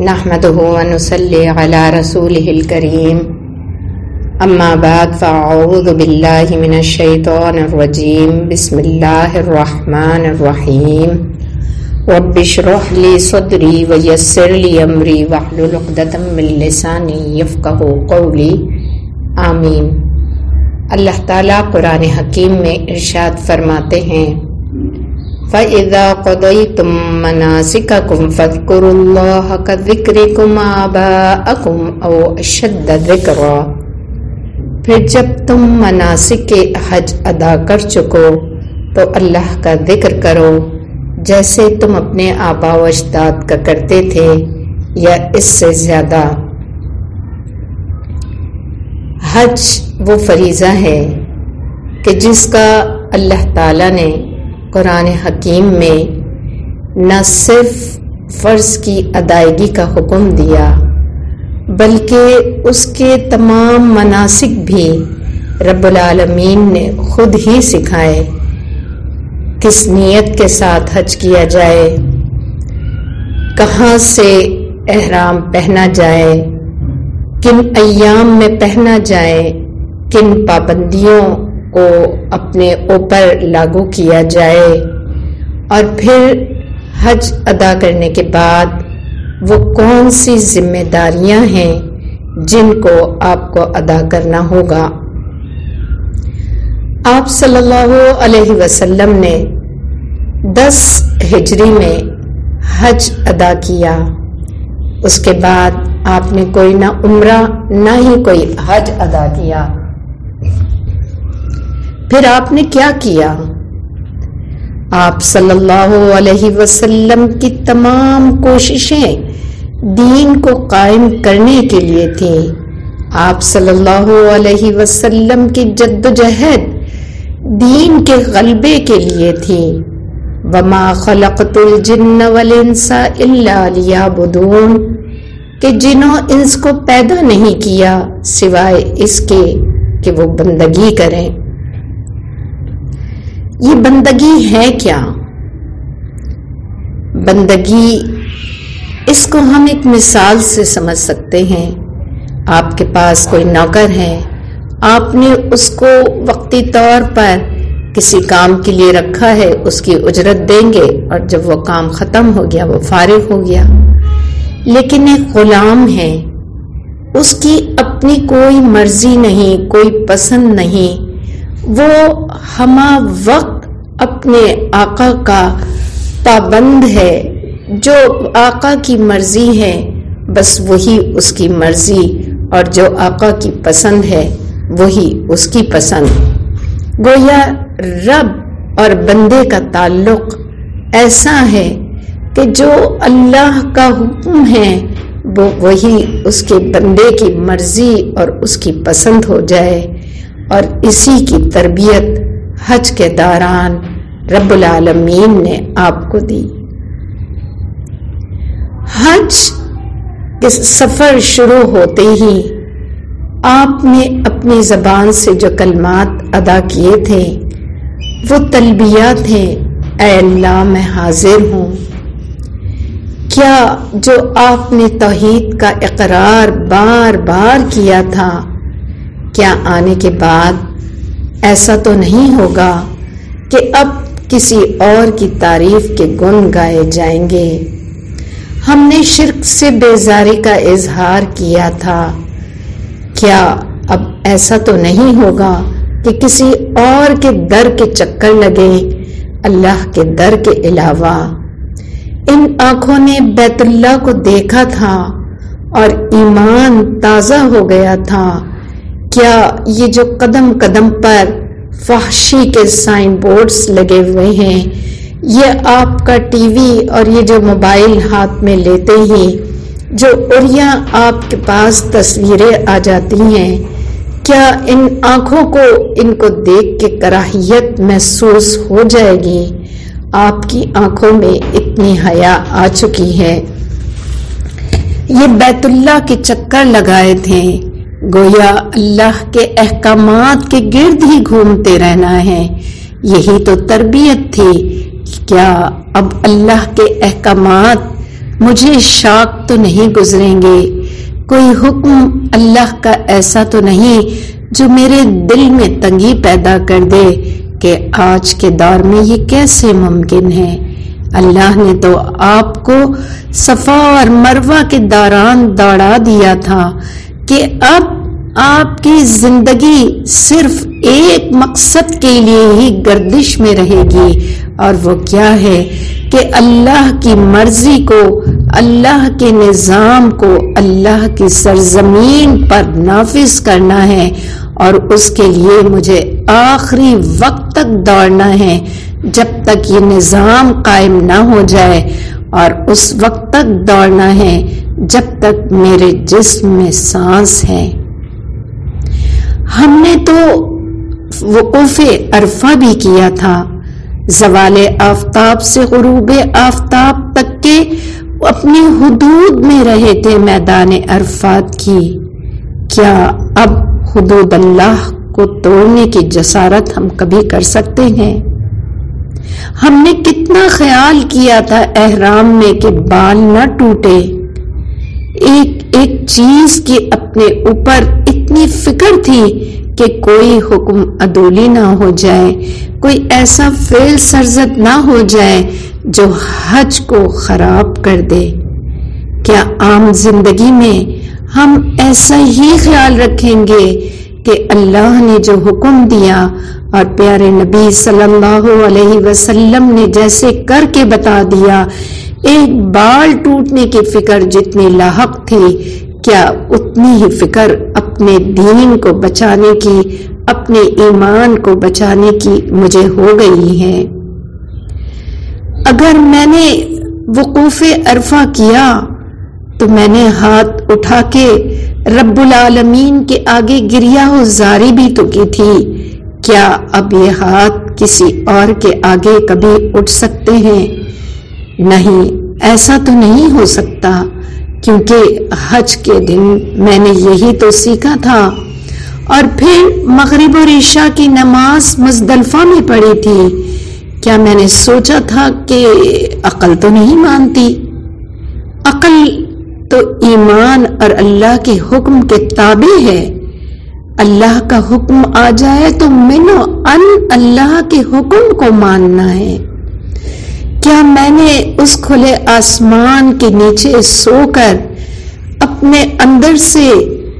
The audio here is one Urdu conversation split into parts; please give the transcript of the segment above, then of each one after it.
نحمده ونصلي على رسوله الكريم. أما بعد، فأعوذ بالله من الشيطان الرجيم. بسم الله الرحمن الرحيم. رب اشرح لي صدري ويسر لي أمري واحلل عقدة من لساني يفقهوا قولي. آمین اللہ تعالیٰ قرآن حکیم میں ارشاد فرماتے ہیں فَإِذَا قَضَيْتُم مَّنَاسِكَكُمْ فَاذْكُرُوا اللَّهَ كَذِكْرِكُمْ آبَاءَكُمْ أَوْ أَشَدَّ ذِكْرًا پھر جب تم مناسک کے حج ادا کر چکو تو اللہ کا ذکر کرو جیسے تم اپنے آبا و اجداد کا کرتے تھے یا اس سے زیادہ۔ حج وہ فریضہ ہے کہ جس کا اللہ تعالیٰ نے قرآن حکیم میں نہ صرف فرض کی ادائیگی کا حکم دیا، بلکہ اس کے تمام مناسک بھی رب العالمین نے خود ہی سکھائے کس نیت کے ساتھ حج کیا جائے، کہاں سے احرام پہنا جائے، کن ایام میں پہنا جائے، کن پابندیوں کو اپنے اوپر لاگو کیا جائے اور پھر حج ادا کرنے کے بعد وہ کون سی ذمہ داریاں ہیں جن کو آپ کو ادا کرنا ہوگا؟ آپ صلی اللہ علیہ وسلم نے دس ہجری میں حج ادا کیا۔ اس کے بعد آپ نے کوئی نہ عمرہ، نہ ہی کوئی حج ادا کیا۔ پھر آپ نے کیا کیا؟ آپ صلی اللہ علیہ وسلم کی تمام کوششیں دین کو قائم کرنے کے لیے تھیں۔ آپ صلی اللہ علیہ وسلم کی جد و جہد دین کے غلبے کے لیے تھی۔ وما خلقت الجن والانس الا ليعبدون۔ کہ جنوں انس کو پیدا نہیں کیا سوائے اس کے کہ وہ بندگی کریں۔ یہ بندگی ہے کیا؟ بندگی، اس کو ہم ایک مثال سے سمجھ سکتے ہیں۔ آپ کے پاس کوئی نوکر ہے، آپ نے اس کو وقتی طور پر کسی کام کے لیے رکھا ہے، اس کی اجرت دیں گے اور جب وہ کام ختم ہو گیا، وہ فارغ ہو گیا۔ لیکن ایک غلام ہے، اس کی اپنی کوئی مرضی نہیں، کوئی پسند نہیں۔ وہ ہما وقت اپنے آقا کا پابند ہے، جو آقا کی مرضی ہے، بس وہی اس کی مرضی، اور جو آقا کی پسند ہے، وہی اس کی پسند۔ گویا رب اور بندے کا تعلق ایسا ہے کہ جو اللہ کا حکم ہے، وہ وہی اس کے بندے کی مرضی اور اس کی پسند ہو جائے۔ اور اسی کی تربیت حج کے دوران رب العالمین نے آپ کو دی۔ حج کے سفر شروع ہوتے ہی آپ نے اپنی زبان سے جو کلمات ادا کیے تھے، وہ تلبیات تھے۔ اے اللہ، میں حاضر ہوں۔ کیا جو آپ نے توحید کا اقرار بار بار کیا تھا کیا آنے کے بعد ایسا تو نہیں ہوگا کہ اب کسی اور کی تعریف کے گن گائے جائیں گے۔ ہم نے شرک سے بیزاری کا اظہار کیا تھا۔ کیا اب ایسا تو نہیں ہوگا کہ کسی اور کے در کے چکر لگے، اللہ کے در کے علاوہ؟ ان آنکھوں نے بیت اللہ کو دیکھا تھا اور ایمان تازہ ہو گیا تھا۔ کیا یہ جو قدم قدم پر فحشی کے سائن بورڈز لگے ہوئے ہیں، یہ آپ کا ٹی وی اور یہ جو موبائل ہاتھ میں لیتے ہی جو اریا آپ کے پاس تصویریں آ جاتی ہیں، کیا ان آنکھوں کو ان کو دیکھ کے کراہیت محسوس ہو جائے گی؟ آپ کی آنکھوں میں اتنی حیا آ چکی ہے۔ یہ بیت اللہ کے چکر لگائے تھے۔ گویا اللہ کے احکامات کے گرد ہی گھومتے رہنا ہے۔ یہی تو تربیت تھی۔ کیا اب اللہ کے احکامات مجھے شاک تو نہیں گزریں گے؟ کوئی حکم اللہ کا ایسا تو نہیں جو میرے دل میں تنگی پیدا کر دے کہ آج کے دور میں یہ کیسے ممکن ہے؟ اللہ نے تو آپ کو صفا اور مروا کے دوران دوڑا دیا تھا کہ اب آپ کی زندگی صرف ایک مقصد کے لیے ہی گردش میں رہے گی۔ اور وہ کیا ہے کہ اللہ کی مرضی کو، اللہ کے نظام کو اللہ کی سرزمین پر نافذ کرنا ہے۔ اور اس کے لیے مجھے آخری وقت تک دوڑنا ہے، جب تک یہ نظام قائم نہ ہو جائے۔ اور اس وقت تک دوڑنا ہے، جب تک میرے جسم میں سانس ہے۔ ہم نے تو وقوف عرفہ بھی کیا تھا۔ زوال آفتاب سے غروب آفتاب تک کے اپنی حدود میں رہے تھے میدان عرفات کی۔ کیا اب حدود اللہ کو توڑنے کی جسارت ہم کبھی کر سکتے ہیں؟ ہم نے کتنا خیال کیا تھا احرام میں کہ بال نہ ٹوٹے۔ ایک ایک چیز کی اپنے اوپر اتنی فکر تھی کہ کوئی حکم ادولی نہ ہو جائے، کوئی ایسا فیل سرزد نہ ہو جائے جو حج کو خراب کر دے۔ کیا عام زندگی میں ہم ایسا ہی خیال رکھیں گے کہ اللہ نے جو حکم دیا اور پیارے نبی صلی اللہ علیہ وسلم نے جیسے کر کے بتا دیا، ایک بال ٹوٹنے کی فکر جتنی لاحق تھی، کیا اتنی ہی فکر، اپنے دین کو بچانے کی، اپنے ایمان کو بچانے کی مجھے ہو گئی ہے۔ اگر میں نے وقوف عرفہ کیا، تو میں نے ہاتھ اٹھا کے رب العالمین کے آگے گریا ہو زاری بھی تو کی تھی۔ کیا اب یہ ہاتھ کسی اور کے آگے کبھی اٹھ سکتے ہیں؟ نہیں، ایسا تو نہیں ہو سکتا۔ کیونکہ حج کے دن میں نے یہی تو سیکھا تھا۔ اور پھر مغرب اور عشاء کی نماز مزدلفہ میں پڑی تھی۔ کیا میں نے سوچا تھا کہ عقل تو نہیں مانتی؟ عقل تو ایمان اور اللہ کے حکم کے تابع ہے۔ اللہ کا حکم آ جائے تو منو ان اللہ کے حکم کو ماننا ہے۔ کیا میں نے اس کھلے آسمان کے نیچے سو کر اپنے اندر سے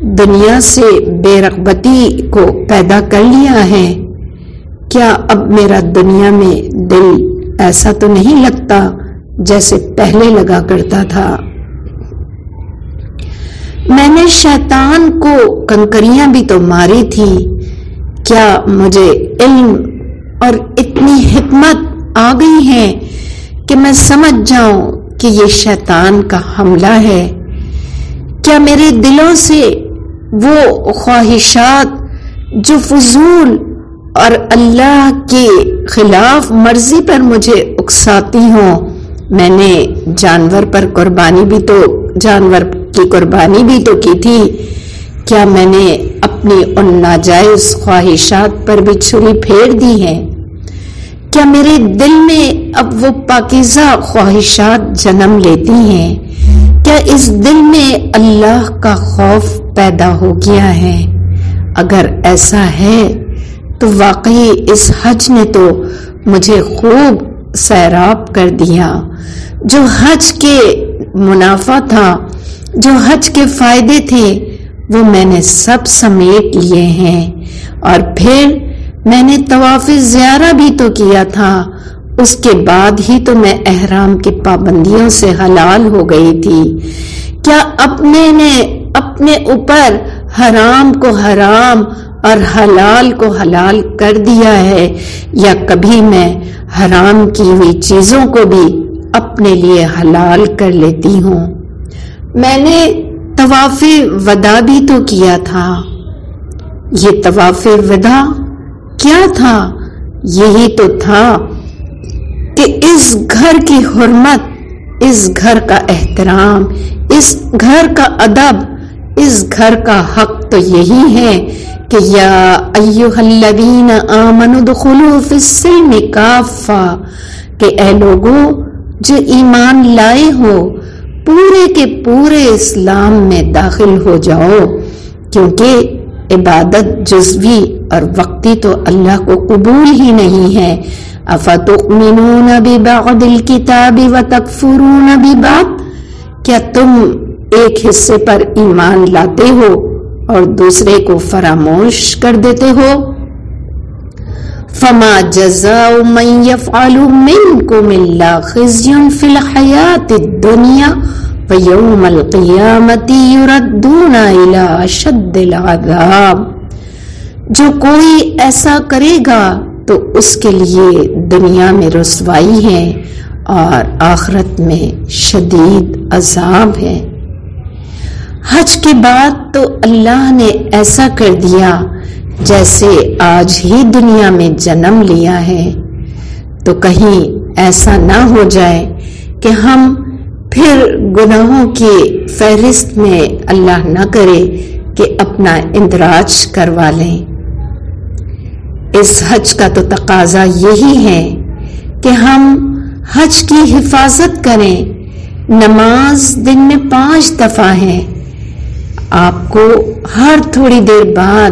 دنیا سے بے رغبتی کو پیدا کر لیا ہے؟ کیا اب میرا دنیا میں دل ایسا تو نہیں لگتا جیسے پہلے لگا کرتا تھا؟ میں نے شیطان کو کنکریاں بھی تو ماری تھی۔ کیا مجھے علم اور اتنی حکمت آ گئی ہے کہ میں سمجھ جاؤں کہ یہ شیطان کا حملہ ہے۔ کیا میرے دلوں سے وہ خواہشات جو فضول اور اللہ کے خلاف مرضی پر مجھے اکساتی ہوں، میں نے جانور پر قربانی بھی تو، جانور کی قربانی بھی تو کی تھی۔ کیا میں نے اپنی ان ناجائز خواہشات پر بھی چھری پھیر دی ہے کیا میرے دل میں اب وہ پاکیزہ خواہشات جنم لیتی ہیں؟ کیا اس دل میں اللہ کا خوف پیدا ہو گیا ہے؟ اگر ایسا ہے، تو واقعی اس حج نے تو مجھے خوب سیراب کر دیا۔ جو حج کے منافع تھا، جو حج کے فائدے تھے، وہ میں نے سب سمیٹ لیے ہیں۔ اور پھر میں نے طواف زیارہ بھی تو کیا تھا، اس کے بعد ہی تو میں احرام کی پابندیوں سے حلال ہو گئی تھی۔ کیا اپنے نے اپنے اوپر حرام کو حرام اور حلال کو حلال کر دیا ہے، یا کبھی میں حرام کی ہوئی چیزوں کو بھی اپنے لیے حلال کر لیتی ہوں؟ میں نے طواف ودا بھی تو کیا تھا۔ یہ طواف ودا کیا تھا؟ یہی تو تھا کہ اس گھر کی حرمت، اس گھر کا احترام، اس گھر کا ادب، اس گھر کا حق تو یہی ہے کہ یا ایوہ الذین آمنوا دخلوا فی السلم کافا کہ اے لوگوں جو ایمان لائے ہو، پورے کے پورے اسلام میں داخل ہو جاؤ، کیونکہ عبادت جزوی اور وقتی تو اللہ کو قبول ہی نہیں ہے۔ افتؤمنون ببعض الكتاب وتکفرون ببعض؟ کیا تم ایک حصے پر ایمان لاتے ہو اور دوسرے کو فراموش کر دیتے ہو؟ فما جزاء من يفعل منكم الا خزي في الحياه الدنيا ويوم القيامه يردون الى اشد العذاب جو کوئی ایسا کرے گا تو اس کے لیے دنیا میں رسوائی ہے اور آخرت میں شدید عذاب ہے۔ حج کے بعد تو اللہ نے ایسا کر دیا جیسے آج ہی دنیا میں جنم لیا ہے۔ تو کہیں ایسا نہ ہو جائے کہ ہم پھر گناہوں کی فہرست میں اللہ نہ کرے کہ اپنا اندراج کروا لیں۔ اس حج کا تو تقاضا یہی ہے کہ ہم حج کی حفاظت کریں۔ نماز دن میں پانچ دفعہ ہے آپ کو ہر تھوڑی دیر بعد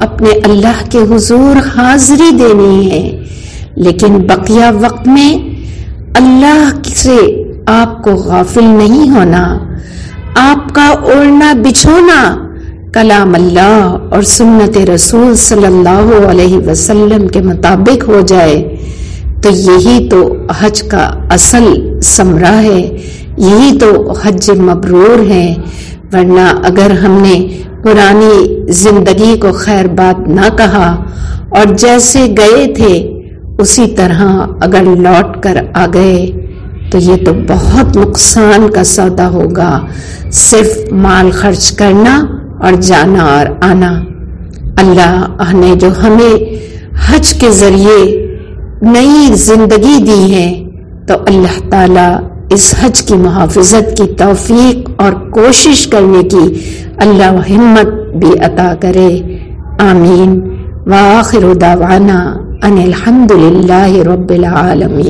اپنے اللہ کے حضور حاضری دینی ہے، لیکن بقیہ وقت میں اللہ سے آپ کو غافل نہیں ہونا، آپ کا اوڑھنا بچھونا کلام اللہ اور سنت رسول صلی اللہ علیہ وسلم کے مطابق ہو جائے۔ تو یہی تو حج کا اصل سمرہ ہے، یہی تو حج مبرور ہے۔ ورنہ اگر ہم نے پرانی زندگی کو خیر بات نہ کہا اور جیسے گئے تھے، اسی طرح اگر لوٹ کر آ گئے۔ تو یہ تو بہت نقصان کا سودا ہوگا۔ صرف مال خرچ کرنا اور جانا اور آنا۔ اللہ نے جو ہمیں حج کے ذریعے نئی زندگی دی ہے، تو اللہ تعالی اس حج کی محافظت کی توفیق اور کوشش کرنے کی اللہ ہمت بھی عطا کرے۔ آمین۔ واخر دعوانا ان الحمد للہ رب العالمین۔